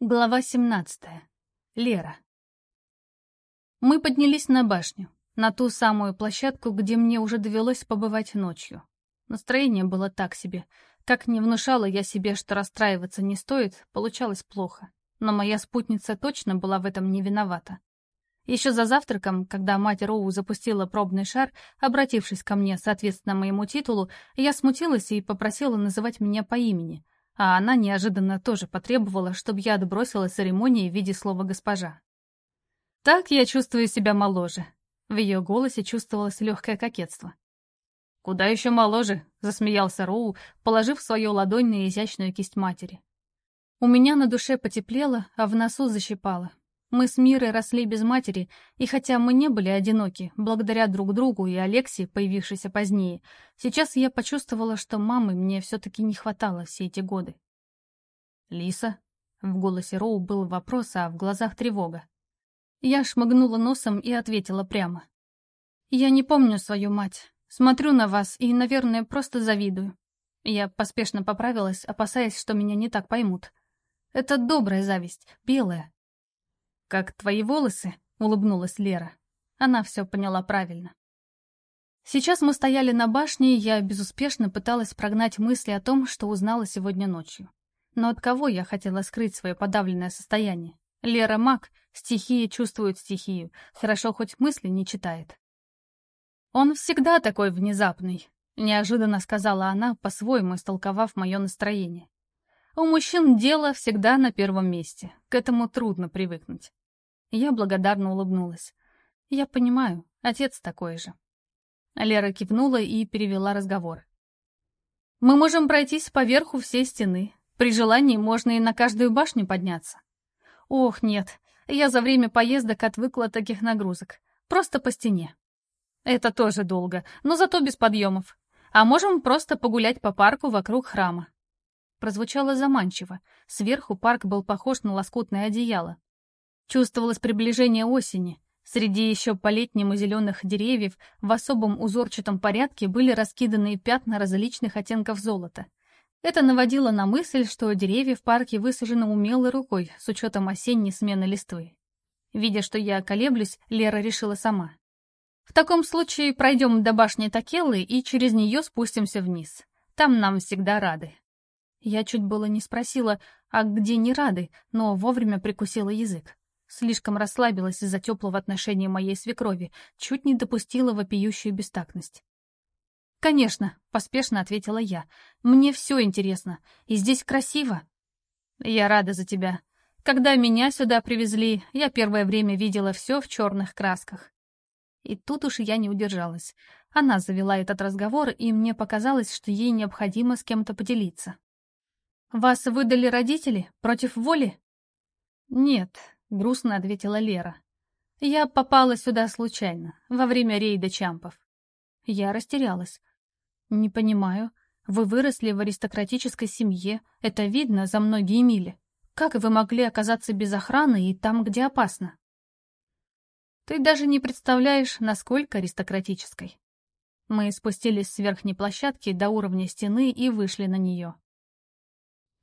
Глава 17. Лера. Мы поднялись на башню, на ту самую площадку, где мне уже довелось побывать ночью. Настроение было так себе. Как не внушала я себе, что расстраиваться не стоит, получалось плохо. Но моя спутница точно была в этом не виновата. Еще за завтраком, когда мать Роу запустила пробный шар, обратившись ко мне соответственно моему титулу, я смутилась и попросила называть меня по имени — а она неожиданно тоже потребовала, чтобы я отбросила церемонии в виде слова «госпожа». Так я чувствую себя моложе. В ее голосе чувствовалось легкое кокетство. «Куда еще моложе?» — засмеялся Роу, положив свою ладонь на изящную кисть матери. У меня на душе потеплело, а в носу защипало. Мы с Мирой росли без матери, и хотя мы не были одиноки, благодаря друг другу и Алексе, появившейся позднее, сейчас я почувствовала, что мамы мне все-таки не хватало все эти годы. «Лиса?» — в голосе Роу был вопрос, а в глазах тревога. Я шмыгнула носом и ответила прямо. «Я не помню свою мать. Смотрю на вас и, наверное, просто завидую». Я поспешно поправилась, опасаясь, что меня не так поймут. Это добрая зависть, белая, «Как твои волосы?» — улыбнулась Лера. Она все поняла правильно. Сейчас мы стояли на башне, и я безуспешно пыталась прогнать мысли о том, что узнала сегодня ночью. Но от кого я хотела скрыть свое подавленное состояние? Лера маг, стихия чувствует стихию, хорошо хоть мысли не читает. «Он всегда такой внезапный», — неожиданно сказала она, по-своему истолковав мое настроение. «У мужчин дело всегда на первом месте, к этому трудно привыкнуть. Я благодарно улыбнулась. «Я понимаю, отец такой же». Лера кивнула и перевела разговор. «Мы можем пройтись по верху всей стены. При желании можно и на каждую башню подняться». «Ох, нет, я за время поездок отвыкла от таких нагрузок. Просто по стене». «Это тоже долго, но зато без подъемов. А можем просто погулять по парку вокруг храма». Прозвучало заманчиво. Сверху парк был похож на лоскутное одеяло. Чувствовалось приближение осени. Среди еще по-летнему зеленых деревьев в особом узорчатом порядке были раскиданы пятна различных оттенков золота. Это наводило на мысль, что деревья в парке высажены умелой рукой с учетом осенней смены листвы. Видя, что я колеблюсь, Лера решила сама. В таком случае пройдем до башни Такелы и через нее спустимся вниз. Там нам всегда рады. Я чуть было не спросила, а где не рады, но вовремя прикусила язык. Слишком расслабилась из-за теплого отношения моей свекрови, чуть не допустила вопиющую бестактность. «Конечно», — поспешно ответила я. «Мне все интересно. И здесь красиво». «Я рада за тебя. Когда меня сюда привезли, я первое время видела все в черных красках». И тут уж я не удержалась. Она завела этот разговор, и мне показалось, что ей необходимо с кем-то поделиться. «Вас выдали родители? Против воли?» «Нет, — грустно ответила Лера. «Я попала сюда случайно, во время рейда Чампов». Я растерялась. «Не понимаю. Вы выросли в аристократической семье, это видно за многие мили. Как вы могли оказаться без охраны и там, где опасно?» «Ты даже не представляешь, насколько аристократической». Мы спустились с верхней площадки до уровня стены и вышли на нее.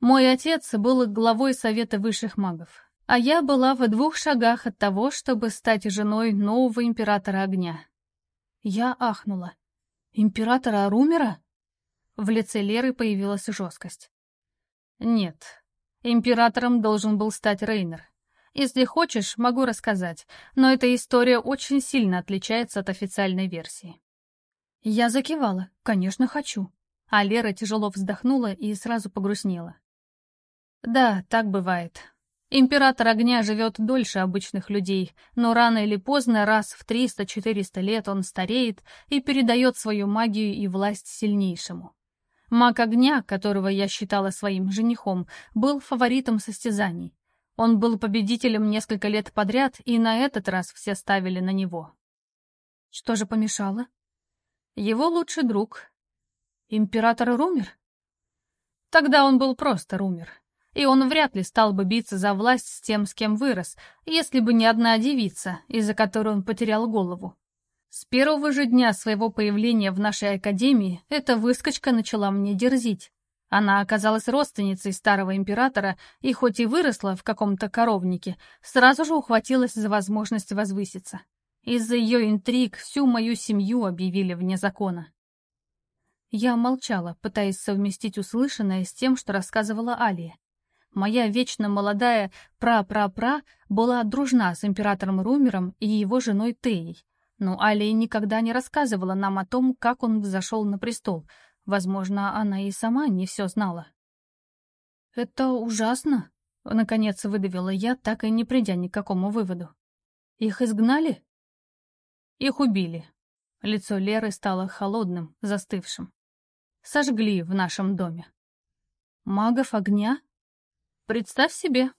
Мой отец был главой Совета высших магов. А я была в двух шагах от того, чтобы стать женой нового императора огня. Я ахнула. Императора Арумера? В лице Леры появилась жесткость. Нет, императором должен был стать Рейнер. Если хочешь, могу рассказать, но эта история очень сильно отличается от официальной версии. Я закивала. Конечно, хочу. А Лера тяжело вздохнула и сразу погрустнела. Да, так бывает. Император огня живет дольше обычных людей, но рано или поздно, раз в 300-400 лет он стареет и передает свою магию и власть сильнейшему. Маг огня, которого я считала своим женихом, был фаворитом состязаний. Он был победителем несколько лет подряд, и на этот раз все ставили на него. Что же помешало? Его лучший друг. Император Румер? Тогда он был просто Румер и он вряд ли стал бы биться за власть с тем, с кем вырос, если бы не одна девица, из-за которой он потерял голову. С первого же дня своего появления в нашей академии эта выскочка начала мне дерзить. Она оказалась родственницей старого императора и хоть и выросла в каком-то коровнике, сразу же ухватилась за возможность возвыситься. Из-за ее интриг всю мою семью объявили вне закона. Я молчала, пытаясь совместить услышанное с тем, что рассказывала Алия. Моя вечно молодая пра-пра-пра была дружна с императором Румером и его женой Теей. Но Алия никогда не рассказывала нам о том, как он взошел на престол. Возможно, она и сама не все знала. «Это ужасно», — наконец выдавила я, так и не придя ни к какому выводу. «Их изгнали?» «Их убили». Лицо Леры стало холодным, застывшим. «Сожгли в нашем доме». «Магов огня?» Представь себе.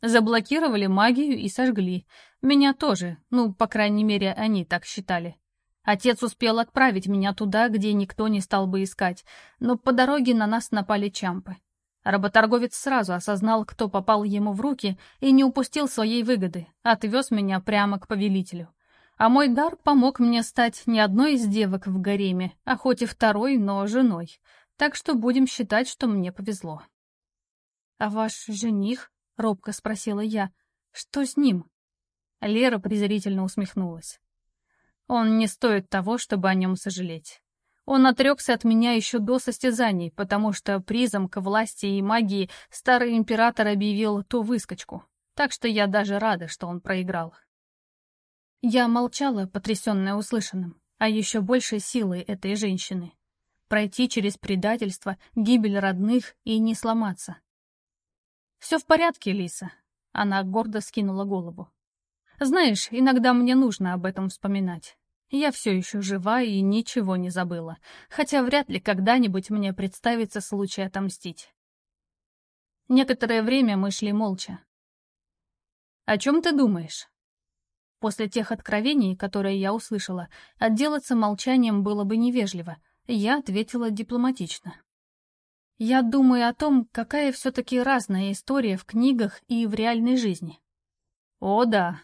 Заблокировали магию и сожгли. Меня тоже, ну, по крайней мере, они так считали. Отец успел отправить меня туда, где никто не стал бы искать, но по дороге на нас напали чампы. Работорговец сразу осознал, кто попал ему в руки, и не упустил своей выгоды, отвез меня прямо к повелителю. А мой дар помог мне стать не одной из девок в гареме, а хоть и второй, но женой. Так что будем считать, что мне повезло. «А ваш жених?» — робко спросила я. «Что с ним?» Лера презрительно усмехнулась. «Он не стоит того, чтобы о нем сожалеть. Он отрекся от меня еще до состязаний, потому что призом к власти и магии старый император объявил ту выскочку. Так что я даже рада, что он проиграл». Я молчала, потрясенная услышанным, а еще большей силой этой женщины. Пройти через предательство, гибель родных и не сломаться. «Все в порядке, Лиса», — она гордо скинула голову. «Знаешь, иногда мне нужно об этом вспоминать. Я все еще жива и ничего не забыла, хотя вряд ли когда-нибудь мне представится случай отомстить». Некоторое время мы шли молча. «О чем ты думаешь?» После тех откровений, которые я услышала, отделаться молчанием было бы невежливо. Я ответила дипломатично. Я думаю о том, какая все-таки разная история в книгах и в реальной жизни. О да,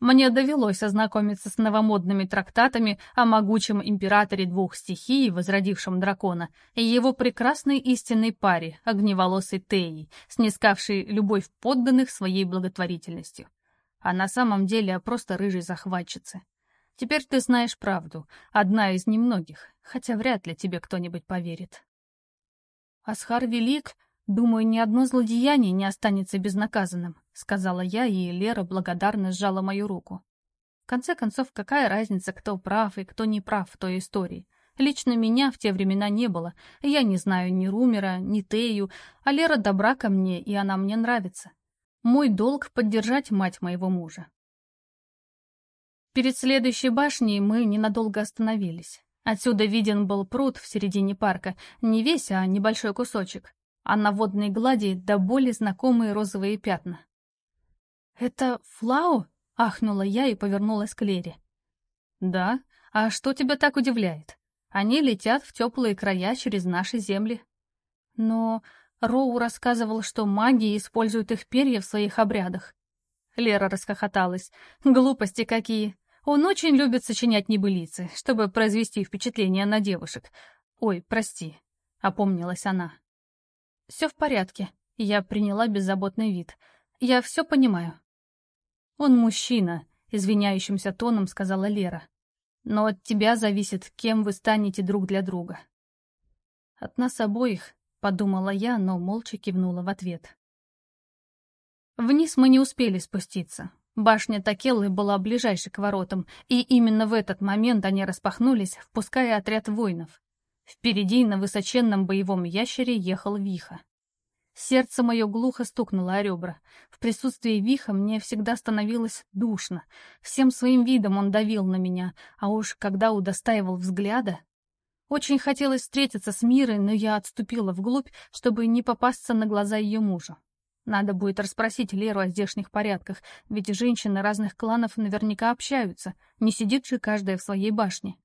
мне довелось ознакомиться с новомодными трактатами о могучем императоре двух стихий, возродившем дракона, и его прекрасной истинной паре, огневолосой Теей, снискавшей любовь подданных своей благотворительностью. А на самом деле просто рыжей захватчицы. Теперь ты знаешь правду, одна из немногих, хотя вряд ли тебе кто-нибудь поверит. «Асхар велик, думаю, ни одно злодеяние не останется безнаказанным», сказала я, и Лера благодарно сжала мою руку. В конце концов, какая разница, кто прав и кто не прав в той истории? Лично меня в те времена не было. Я не знаю ни Румера, ни Тею, а Лера добра ко мне, и она мне нравится. Мой долг — поддержать мать моего мужа. Перед следующей башней мы ненадолго остановились. Отсюда виден был пруд в середине парка, не весь, а небольшой кусочек, а на водной глади до боли знакомые розовые пятна. «Это Флау?» — ахнула я и повернулась к Лере. «Да? А что тебя так удивляет? Они летят в теплые края через наши земли». «Но Роу рассказывал, что маги используют их перья в своих обрядах». Лера расхохоталась. «Глупости какие! Он очень любит сочинять небылицы, чтобы произвести впечатление на девушек. Ой, прости, опомнилась она. Все в порядке. Я приняла беззаботный вид. Я все понимаю. Он мужчина, извиняющимся тоном сказала Лера. Но от тебя зависит, кем вы станете друг для друга. От нас обоих, подумала я, но молча кивнула в ответ. Вниз мы не успели спуститься. Башня Такеллы была ближайшей к воротам, и именно в этот момент они распахнулись, впуская отряд воинов. Впереди на высоченном боевом ящере ехал Виха. Сердце мое глухо стукнуло о ребра. В присутствии Виха мне всегда становилось душно. Всем своим видом он давил на меня, а уж когда удостаивал взгляда... Очень хотелось встретиться с Мирой, но я отступила вглубь, чтобы не попасться на глаза ее мужу. Надо будет расспросить Леру о здешних порядках, ведь женщины разных кланов наверняка общаются, не сидит же каждая в своей башне.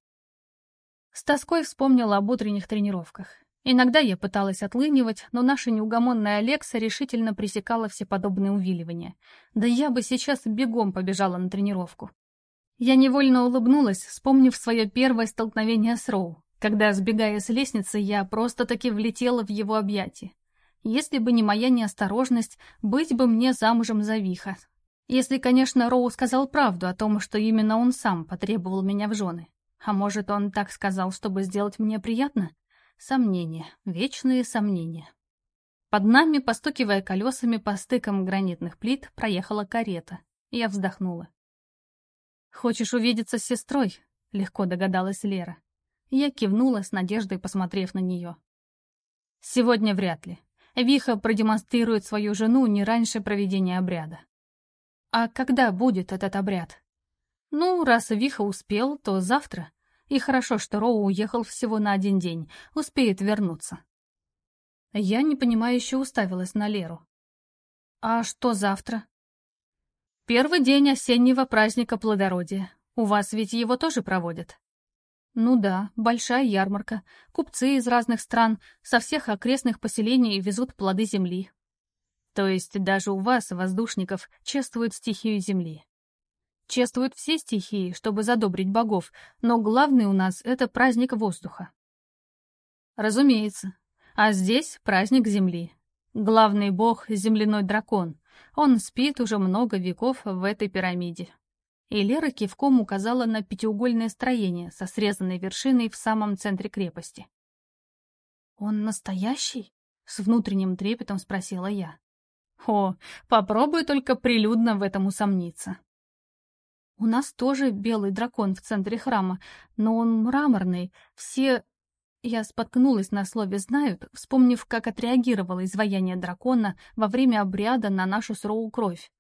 С тоской вспомнила об утренних тренировках. Иногда я пыталась отлынивать, но наша неугомонная Алекса решительно пресекала все подобные увиливания. Да я бы сейчас бегом побежала на тренировку. Я невольно улыбнулась, вспомнив свое первое столкновение с Роу. когда, сбегая с лестницы, я просто-таки влетела в его объятия. Если бы не моя неосторожность, быть бы мне замужем за Виха. Если, конечно, Роу сказал правду о том, что именно он сам потребовал меня в жены. А может, он так сказал, чтобы сделать мне приятно? Сомнения, вечные сомнения. Под нами, постукивая колесами по стыкам гранитных плит, проехала карета. Я вздохнула. «Хочешь увидеться с сестрой?» — легко догадалась Лера. Я кивнула с надеждой, посмотрев на нее. «Сегодня вряд ли. Виха продемонстрирует свою жену не раньше проведения обряда». «А когда будет этот обряд?» «Ну, раз Виха успел, то завтра. И хорошо, что Роу уехал всего на один день, успеет вернуться». Я непонимающе уставилась на Леру. «А что завтра?» «Первый день осеннего праздника плодородия. У вас ведь его тоже проводят?» Ну да, большая ярмарка. Купцы из разных стран, со всех окрестных поселений везут плоды земли. То есть даже у вас, воздушников, чествуют стихию земли. Чествуют все стихии, чтобы задобрить богов, но главный у нас — это праздник воздуха. Разумеется. А здесь праздник земли. Главный бог — земляной дракон. Он спит уже много веков в этой пирамиде и Лера кивком указала на пятиугольное строение со срезанной вершиной в самом центре крепости. «Он настоящий?» — с внутренним трепетом спросила я. «О, попробуй только прилюдно в этом усомниться». «У нас тоже белый дракон в центре храма, но он мраморный. Все...» Я споткнулась на слове «знают», вспомнив, как отреагировало изваяние дракона во время обряда на нашу с кровь.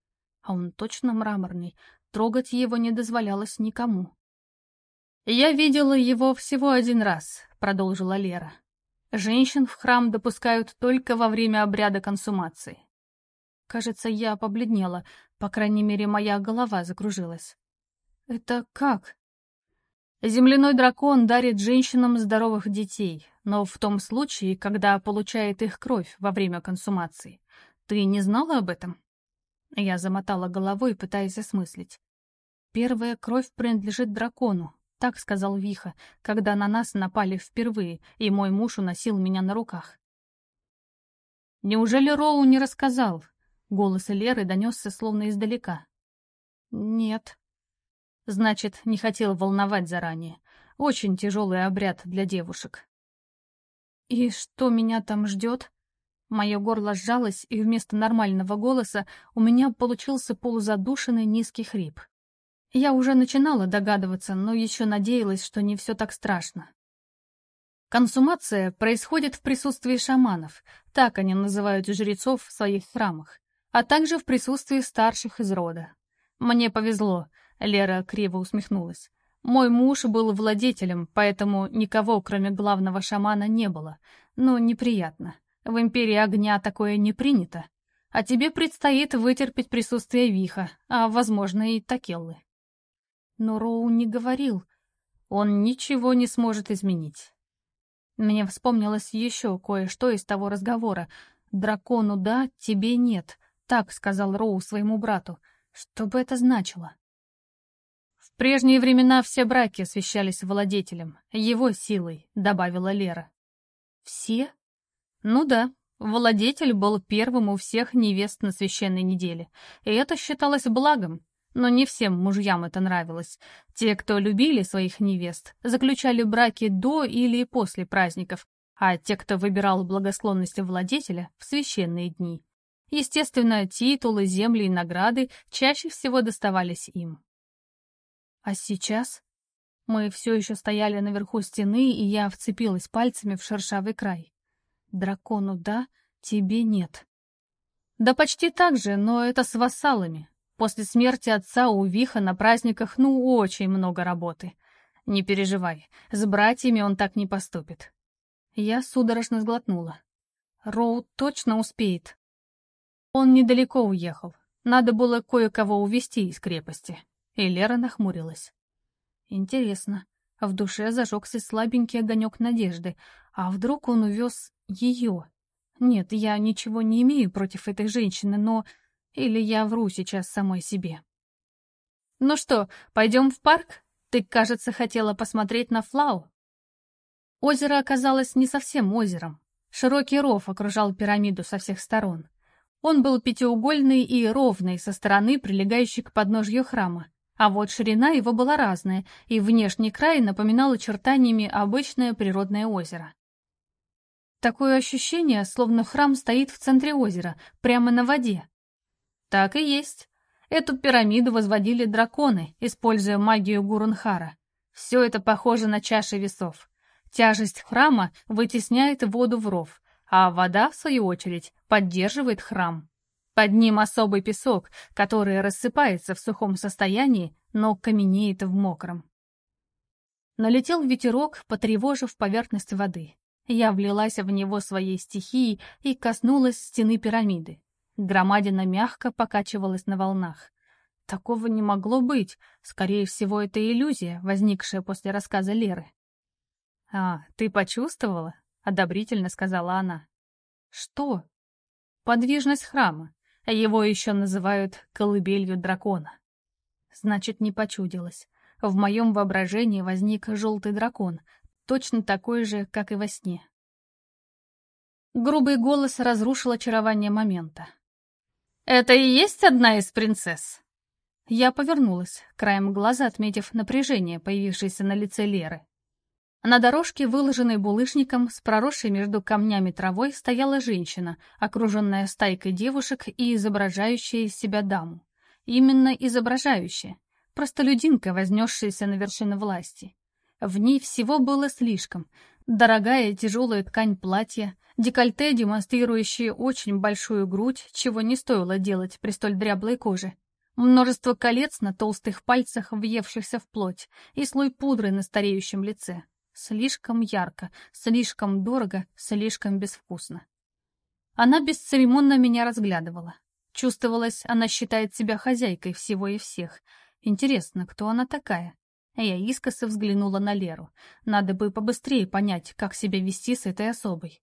А он точно мраморный, Трогать его не дозволялось никому. «Я видела его всего один раз», — продолжила Лера. «Женщин в храм допускают только во время обряда консумации». Кажется, я побледнела, по крайней мере, моя голова закружилась. «Это как?» Земляной дракон дарит женщинам здоровых детей, но в том случае, когда получает их кровь во время консумации. Ты не знала об этом? Я замотала головой, пытаясь осмыслить. «Первая кровь принадлежит дракону», — так сказал Виха, когда на нас напали впервые, и мой муж уносил меня на руках. «Неужели Роу не рассказал?» Голос Леры донесся словно издалека. «Нет». «Значит, не хотел волновать заранее. Очень тяжелый обряд для девушек». «И что меня там ждет?» Мое горло сжалось, и вместо нормального голоса у меня получился полузадушенный низкий хрип. Я уже начинала догадываться, но еще надеялась, что не все так страшно. Консумация происходит в присутствии шаманов, так они называют жрецов в своих храмах, а также в присутствии старших из рода. Мне повезло, Лера криво усмехнулась. Мой муж был владетелем, поэтому никого, кроме главного шамана, не было. Но неприятно. В Империи огня такое не принято. А тебе предстоит вытерпеть присутствие Виха, а, возможно, и Такеллы. Но Роу не говорил. Он ничего не сможет изменить. Мне вспомнилось еще кое-что из того разговора. «Дракону да, тебе нет», — так сказал Роу своему брату. Что бы это значило? В прежние времена все браки освещались владетелем, его силой, добавила Лера. Все? Ну да, владетель был первым у всех невест на священной неделе, и это считалось благом. Но не всем мужьям это нравилось. Те, кто любили своих невест, заключали браки до или после праздников, а те, кто выбирал благосклонность владетеля, в священные дни. Естественно, титулы, земли и награды чаще всего доставались им. А сейчас? Мы все еще стояли наверху стены, и я вцепилась пальцами в шершавый край. Дракону да, тебе нет. Да почти так же, но это с вассалами. После смерти отца у Виха на праздниках ну очень много работы. Не переживай, с братьями он так не поступит. Я судорожно сглотнула. Роу точно успеет. Он недалеко уехал. Надо было кое-кого увезти из крепости. И Лера нахмурилась. Интересно. В душе зажегся слабенький огонек надежды. А вдруг он увез ее? Нет, я ничего не имею против этой женщины, но... Или я вру сейчас самой себе. «Ну что, пойдем в парк? Ты, кажется, хотела посмотреть на Флау?» Озеро оказалось не совсем озером. Широкий ров окружал пирамиду со всех сторон. Он был пятиугольный и ровный со стороны, прилегающей к подножью храма. А вот ширина его была разная, и внешний край напоминал очертаниями обычное природное озеро. Такое ощущение, словно храм стоит в центре озера, прямо на воде. Так и есть. Эту пирамиду возводили драконы, используя магию Гурунхара. Все это похоже на чаши весов. Тяжесть храма вытесняет воду в ров, а вода, в свою очередь, поддерживает храм. Под ним особый песок, который рассыпается в сухом состоянии, но каменеет в мокром. Налетел ветерок, потревожив поверхность воды. Я влилась в него своей стихией и коснулась стены пирамиды. Громадина мягко покачивалась на волнах. Такого не могло быть. Скорее всего, это иллюзия, возникшая после рассказа Леры. «А, ты почувствовала?» — одобрительно сказала она. «Что?» «Подвижность храма. Его еще называют колыбелью дракона. Значит, не почудилось. В моем воображении возник желтый дракон, точно такой же, как и во сне. Грубый голос разрушил очарование момента. «Это и есть одна из принцесс?» Я повернулась, краем глаза отметив напряжение, появившееся на лице Леры. На дорожке, выложенной булыжником, с проросшей между камнями травой, стояла женщина, окруженная стайкой девушек и изображающая из себя даму. Именно изображающая. Простолюдинка, вознесшаяся на вершину власти. В ней всего было слишком. Дорогая тяжелая ткань платья, декольте, демонстрирующие очень большую грудь, чего не стоило делать при столь дряблой коже. Множество колец на толстых пальцах, въевшихся в плоть, и слой пудры на стареющем лице. Слишком ярко, слишком дорого, слишком безвкусно. Она бесцеремонно меня разглядывала. Чувствовалось, она считает себя хозяйкой всего и всех. Интересно, кто она такая? Я искоса взглянула на Леру. Надо бы побыстрее понять, как себя вести с этой особой.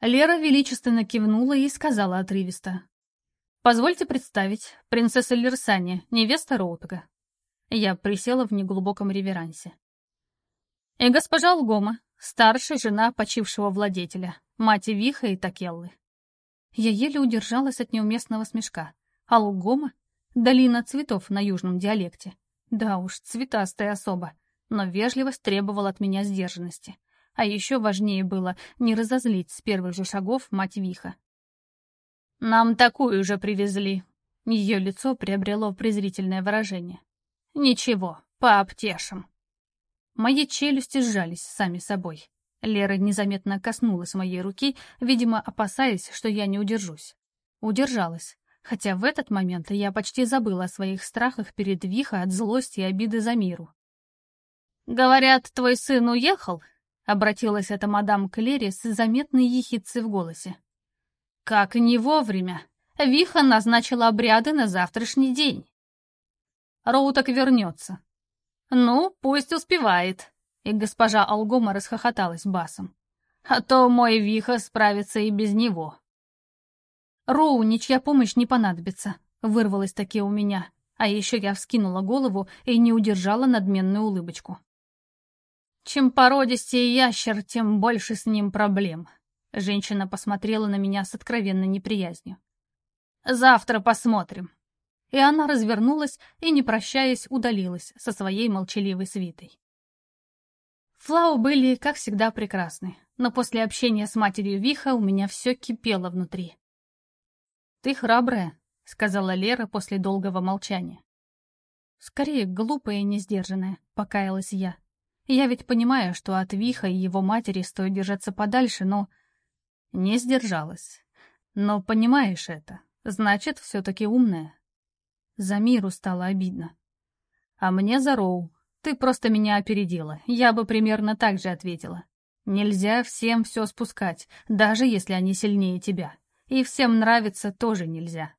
Лера величественно кивнула и сказала отрывисто. «Позвольте представить, принцесса Лерсани, невеста Роутага». Я присела в неглубоком реверансе. И госпожа Алгома, старшая жена почившего владетеля, мать Виха и Такеллы. Я еле удержалась от неуместного смешка. Алгома? Долина цветов на южном диалекте. Да уж, цветастая особа. Но вежливость требовала от меня сдержанности. А еще важнее было не разозлить с первых же шагов мать Виха. «Нам такую же привезли». Ее лицо приобрело презрительное выражение. «Ничего, пообтешим». Мои челюсти сжались сами собой. Лера незаметно коснулась моей руки, видимо, опасаясь, что я не удержусь. Удержалась, хотя в этот момент я почти забыла о своих страхах перед Виха от злости и обиды за миру. «Говорят, твой сын уехал?» — обратилась эта мадам к с заметной ехидцей в голосе. «Как не вовремя! Виха назначила обряды на завтрашний день!» «Роуток вернется», «Ну, пусть успевает», — и госпожа Алгома расхохоталась басом. «А то мой Виха справится и без него». «Роу, ничья помощь не понадобится», — вырвалось таки у меня, а еще я вскинула голову и не удержала надменную улыбочку. «Чем породистее ящер, тем больше с ним проблем», — женщина посмотрела на меня с откровенной неприязнью. «Завтра посмотрим и она развернулась и, не прощаясь, удалилась со своей молчаливой свитой. Флау были, как всегда, прекрасны, но после общения с матерью Виха у меня все кипело внутри. «Ты храбрая», — сказала Лера после долгого молчания. «Скорее, глупая и несдержанная», — покаялась я. «Я ведь понимаю, что от Виха и его матери стоит держаться подальше, но...» Не сдержалась. «Но понимаешь это, значит, все-таки умная. За миру стало обидно. А мне за Роу. Ты просто меня опередила. Я бы примерно так же ответила. Нельзя всем все спускать, даже если они сильнее тебя. И всем нравится тоже нельзя.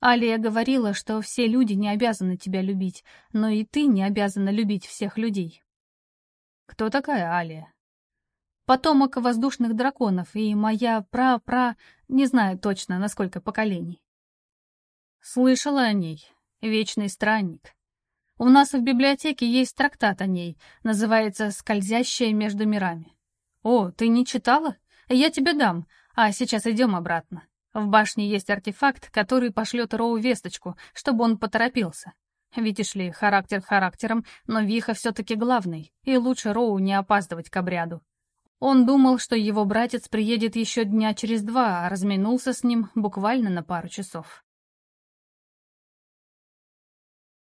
Алия говорила, что все люди не обязаны тебя любить, но и ты не обязана любить всех людей. Кто такая Алия? Потомок воздушных драконов и моя пра-пра... не знаю точно, на сколько поколений. Слышала о ней. Вечный странник. У нас в библиотеке есть трактат о ней, называется «Скользящая между мирами». О, ты не читала? Я тебе дам, а сейчас идем обратно. В башне есть артефакт, который пошлет Роу весточку, чтобы он поторопился. Видишь ли, характер характером, но Виха все-таки главный, и лучше Роу не опаздывать к обряду. Он думал, что его братец приедет еще дня через два, а разминулся с ним буквально на пару часов.